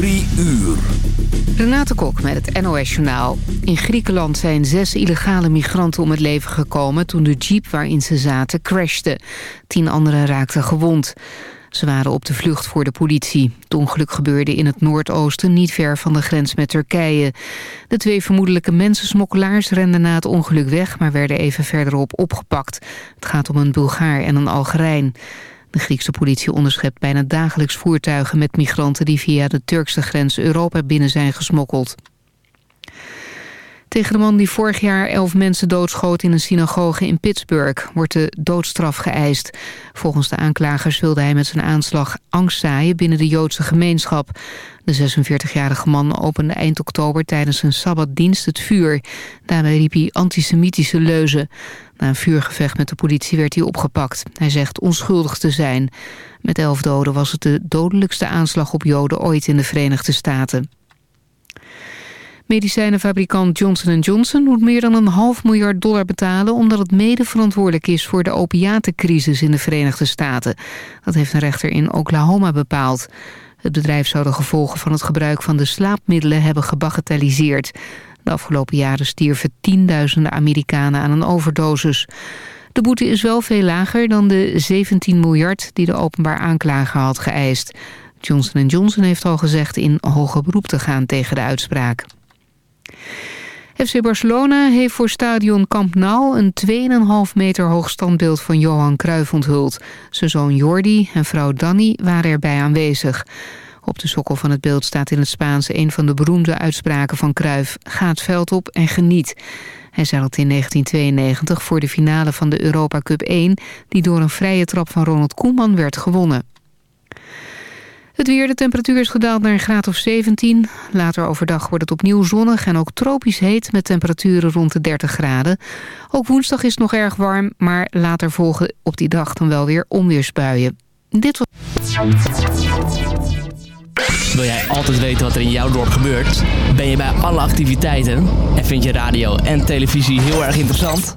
Drie uur. Renate Kok met het NOS Journaal. In Griekenland zijn zes illegale migranten om het leven gekomen... toen de jeep waarin ze zaten crashte. Tien anderen raakten gewond. Ze waren op de vlucht voor de politie. Het ongeluk gebeurde in het noordoosten, niet ver van de grens met Turkije. De twee vermoedelijke mensensmokkelaars renden na het ongeluk weg... maar werden even verderop opgepakt. Het gaat om een Bulgaar en een Algerijn. De Griekse politie onderschept bijna dagelijks voertuigen met migranten... die via de Turkse grens Europa binnen zijn gesmokkeld. Tegen de man die vorig jaar elf mensen doodschoot in een synagoge in Pittsburgh wordt de doodstraf geëist. Volgens de aanklagers wilde hij met zijn aanslag angst zaaien binnen de Joodse gemeenschap. De 46-jarige man opende eind oktober tijdens een sabbatdienst het vuur. Daarbij riep hij antisemitische leuzen. Na een vuurgevecht met de politie werd hij opgepakt. Hij zegt onschuldig te zijn. Met elf doden was het de dodelijkste aanslag op Joden ooit in de Verenigde Staten. Medicijnenfabrikant Johnson Johnson moet meer dan een half miljard dollar betalen... omdat het mede verantwoordelijk is voor de opiatencrisis in de Verenigde Staten. Dat heeft een rechter in Oklahoma bepaald. Het bedrijf zou de gevolgen van het gebruik van de slaapmiddelen hebben gebagatelliseerd. De afgelopen jaren stierven tienduizenden Amerikanen aan een overdosis. De boete is wel veel lager dan de 17 miljard die de openbaar aanklager had geëist. Johnson Johnson heeft al gezegd in hoger beroep te gaan tegen de uitspraak. FC Barcelona heeft voor stadion Camp Nou een 2,5 meter hoog standbeeld van Johan Cruijff onthuld. Zijn zoon Jordi en vrouw Danny waren erbij aanwezig. Op de sokkel van het beeld staat in het Spaans een van de beroemde uitspraken van Cruijff. Ga het veld op en geniet. Hij zei in 1992 voor de finale van de Europa Cup 1... die door een vrije trap van Ronald Koeman werd gewonnen. Het weer, de temperatuur is gedaald naar een graad of 17. Later overdag wordt het opnieuw zonnig en ook tropisch heet... met temperaturen rond de 30 graden. Ook woensdag is het nog erg warm... maar later volgen op die dag dan wel weer onweersbuien. Dit was... Wil jij altijd weten wat er in jouw dorp gebeurt? Ben je bij alle activiteiten? En vind je radio en televisie heel erg interessant?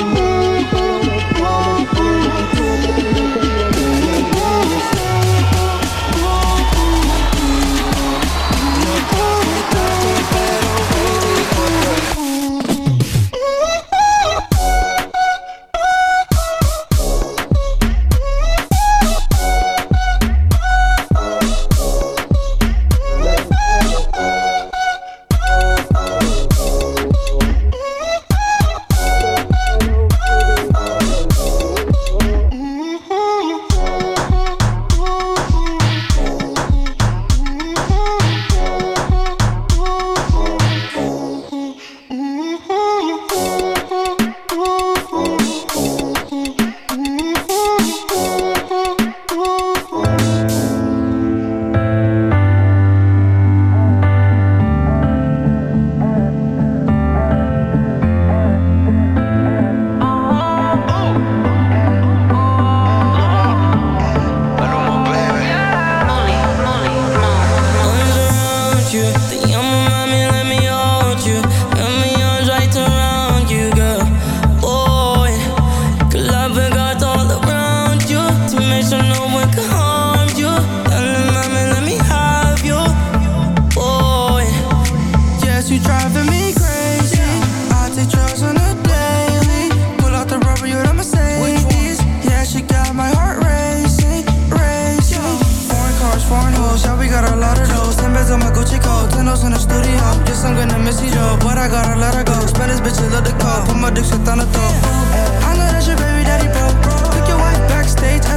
never get enough. Yes, I know you feel the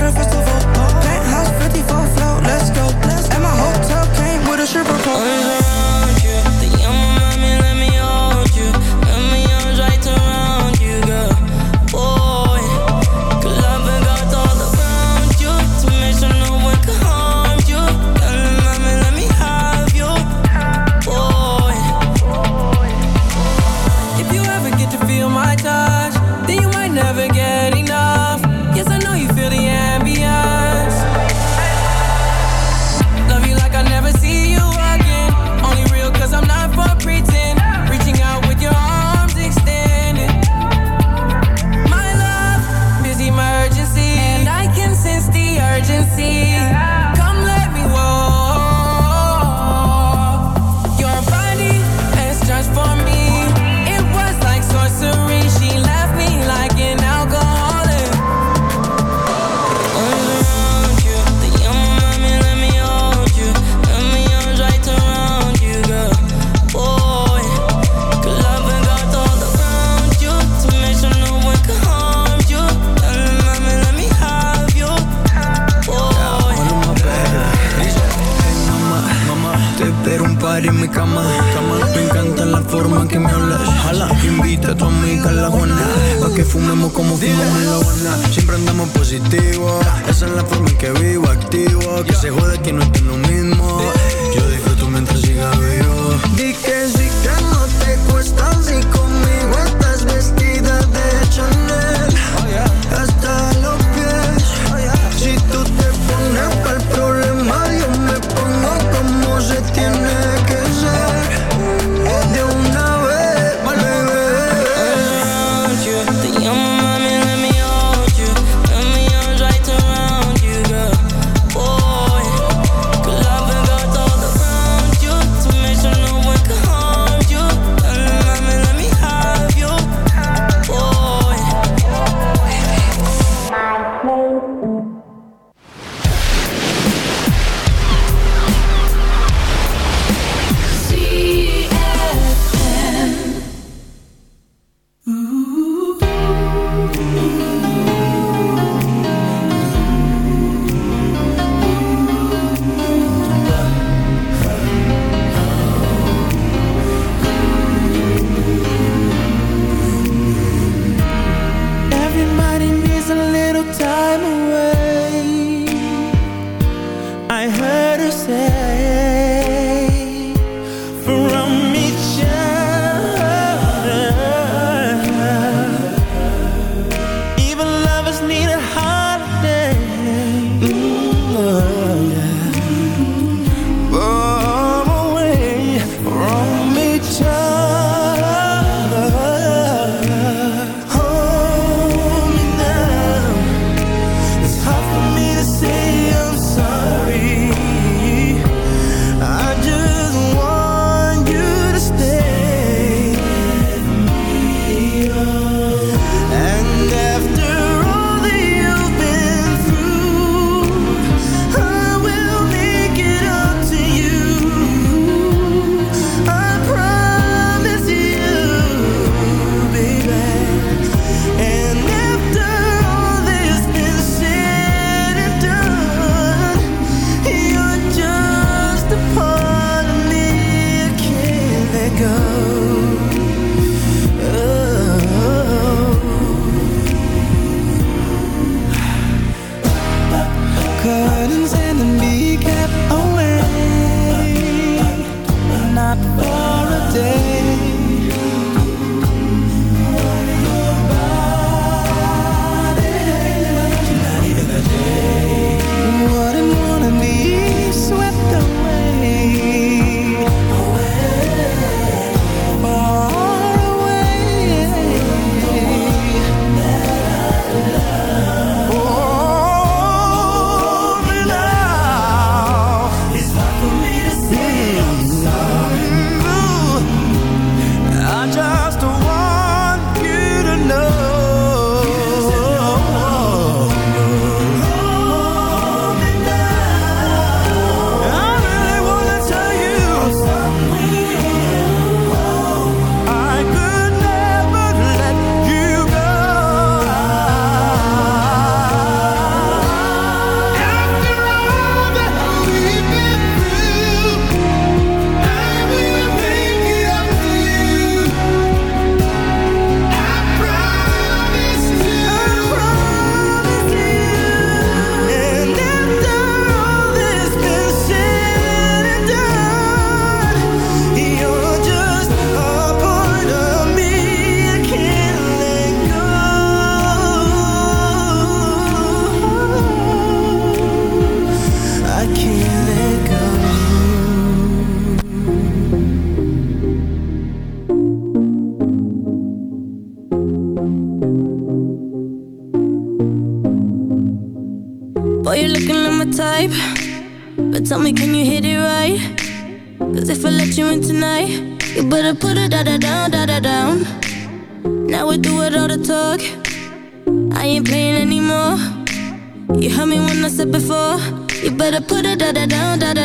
ambience. Pero un par en mi cama, cama. Me encanta la forma en que me hablas. Jala, invita a tu amiga a la Juana. Pa' que fumemos como fumamos en la Habana. Siempre andamos positivo. Esa es la forma en que vivo, activo. Que se jode que no estoy lo mismo. Yo disfruto mientras siga vivo. Di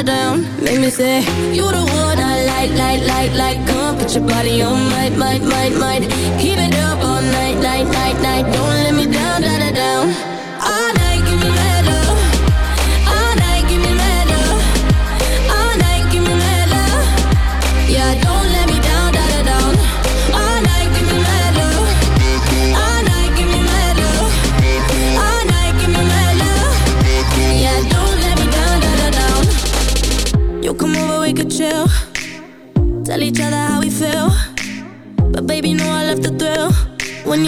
down, make me say You the one I like, like, like, like. Come put your body on, might, might, might, might. Keep it up all night, night, night, night. Don't let me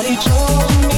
body told me.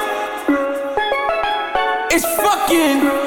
It's fucking.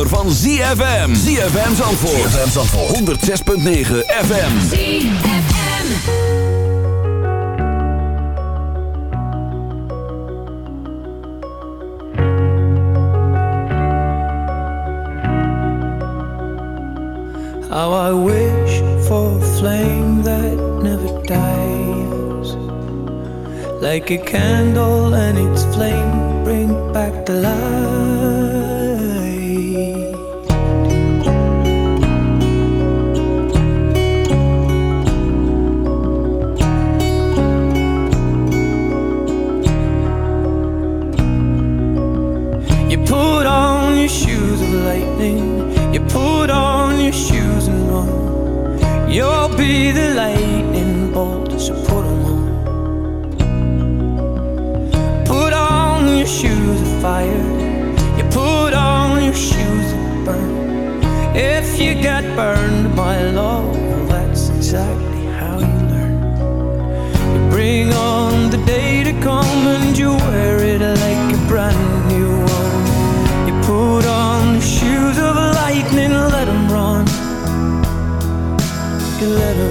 zomer van ZFM. ZFM Zandvoort. ZFM Zandvoort. 106.9 FM. ZFM. How I wish for a flame that never dies. Like a candle lightning. You put on your shoes and run. You'll be the lightning bolt, so put them on. Put on your shoes of fire. You put on your shoes and burn. If you get burned, my love, that's exactly how you learn. You bring on the day to come and you wear it like a brand lightning, let them run. You let them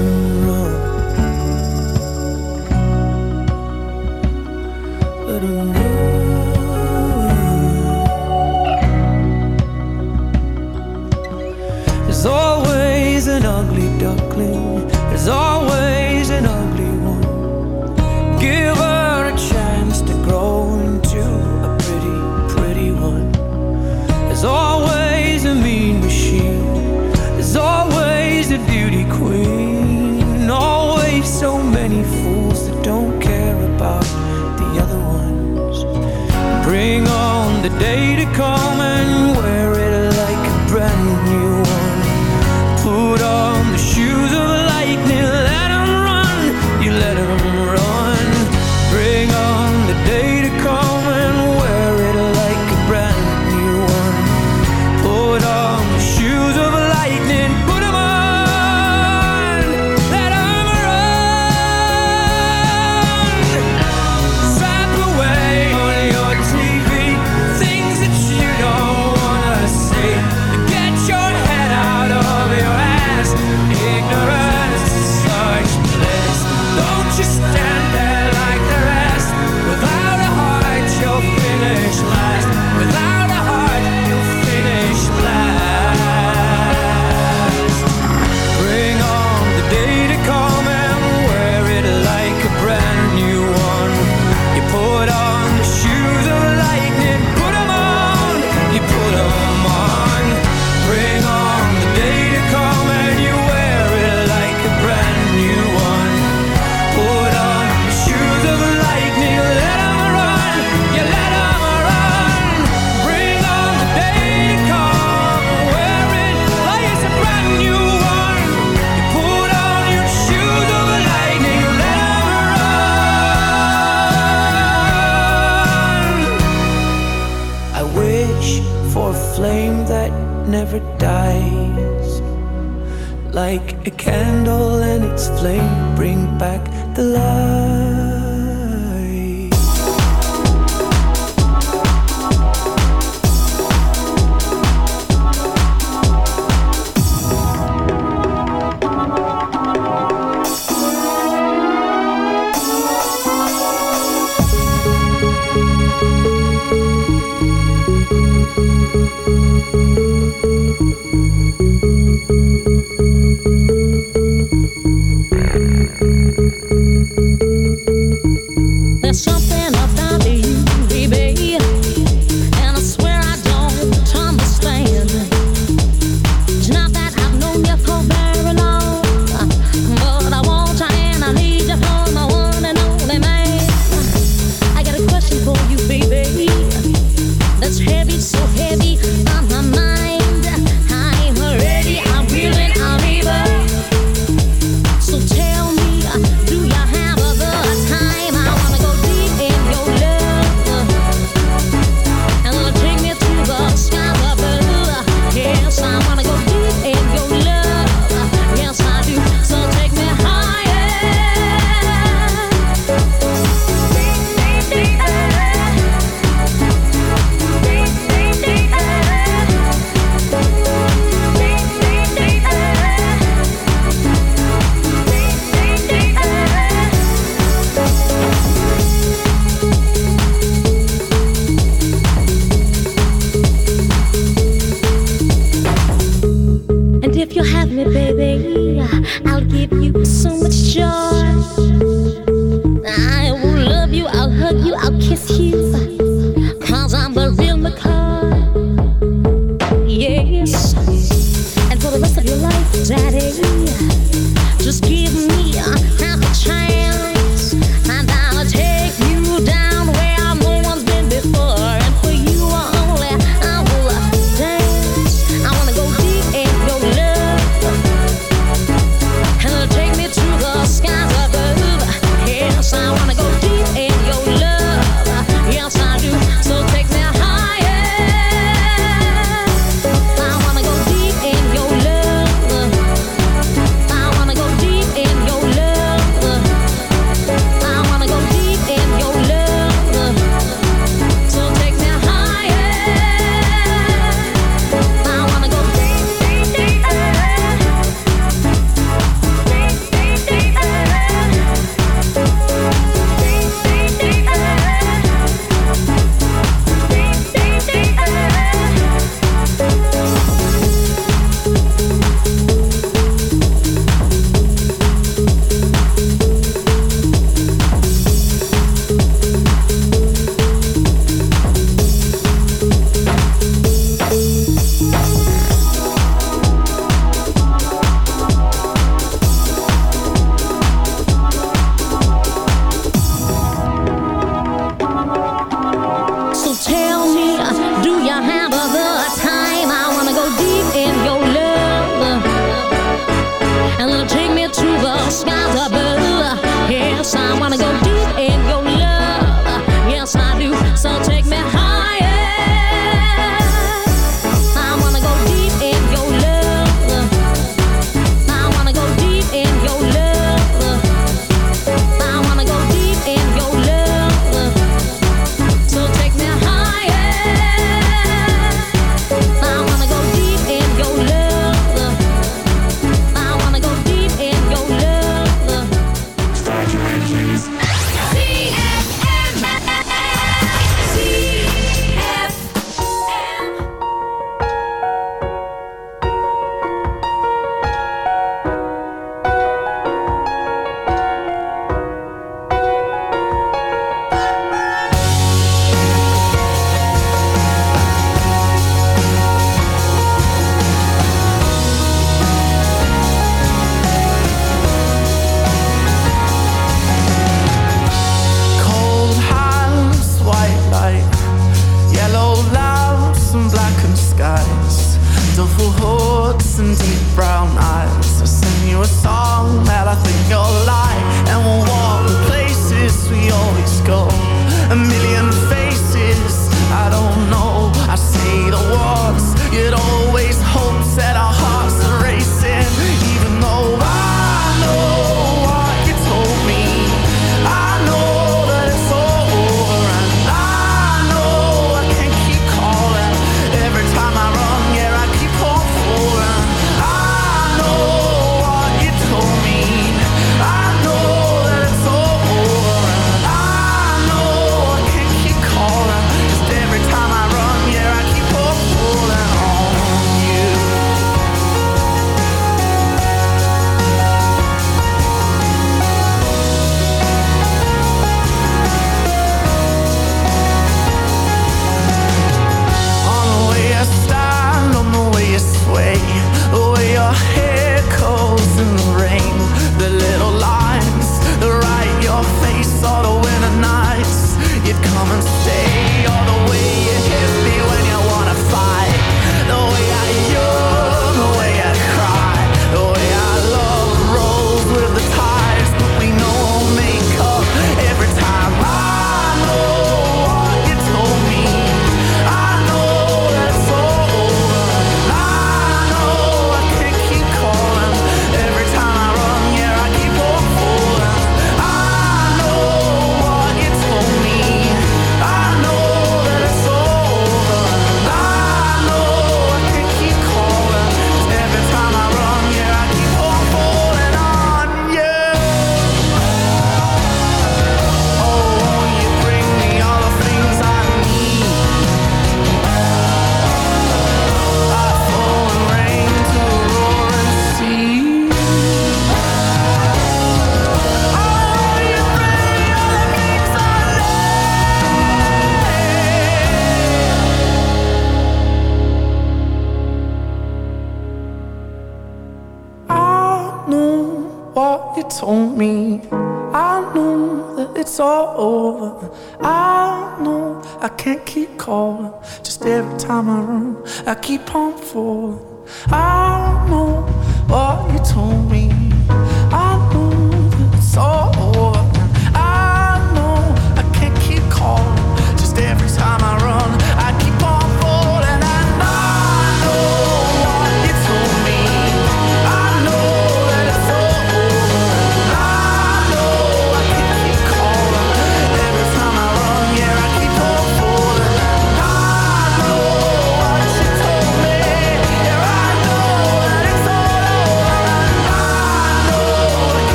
call.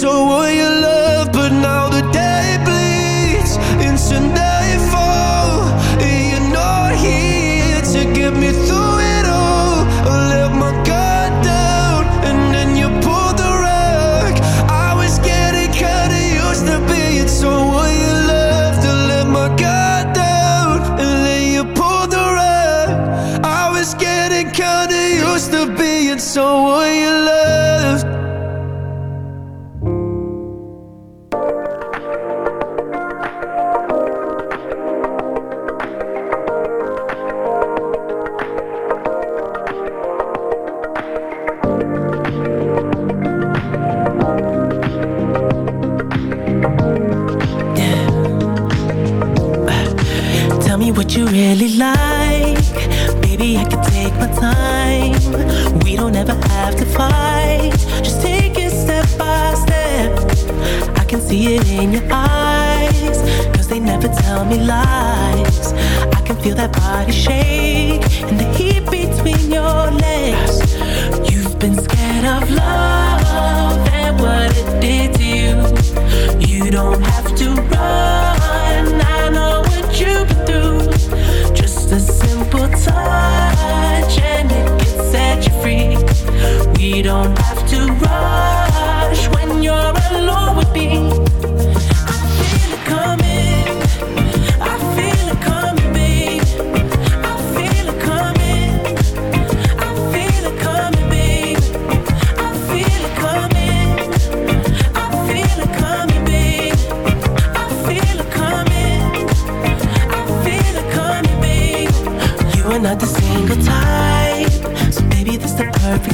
so will that body shake and the heat between your legs. You've been scared of love and what it did to you. You don't have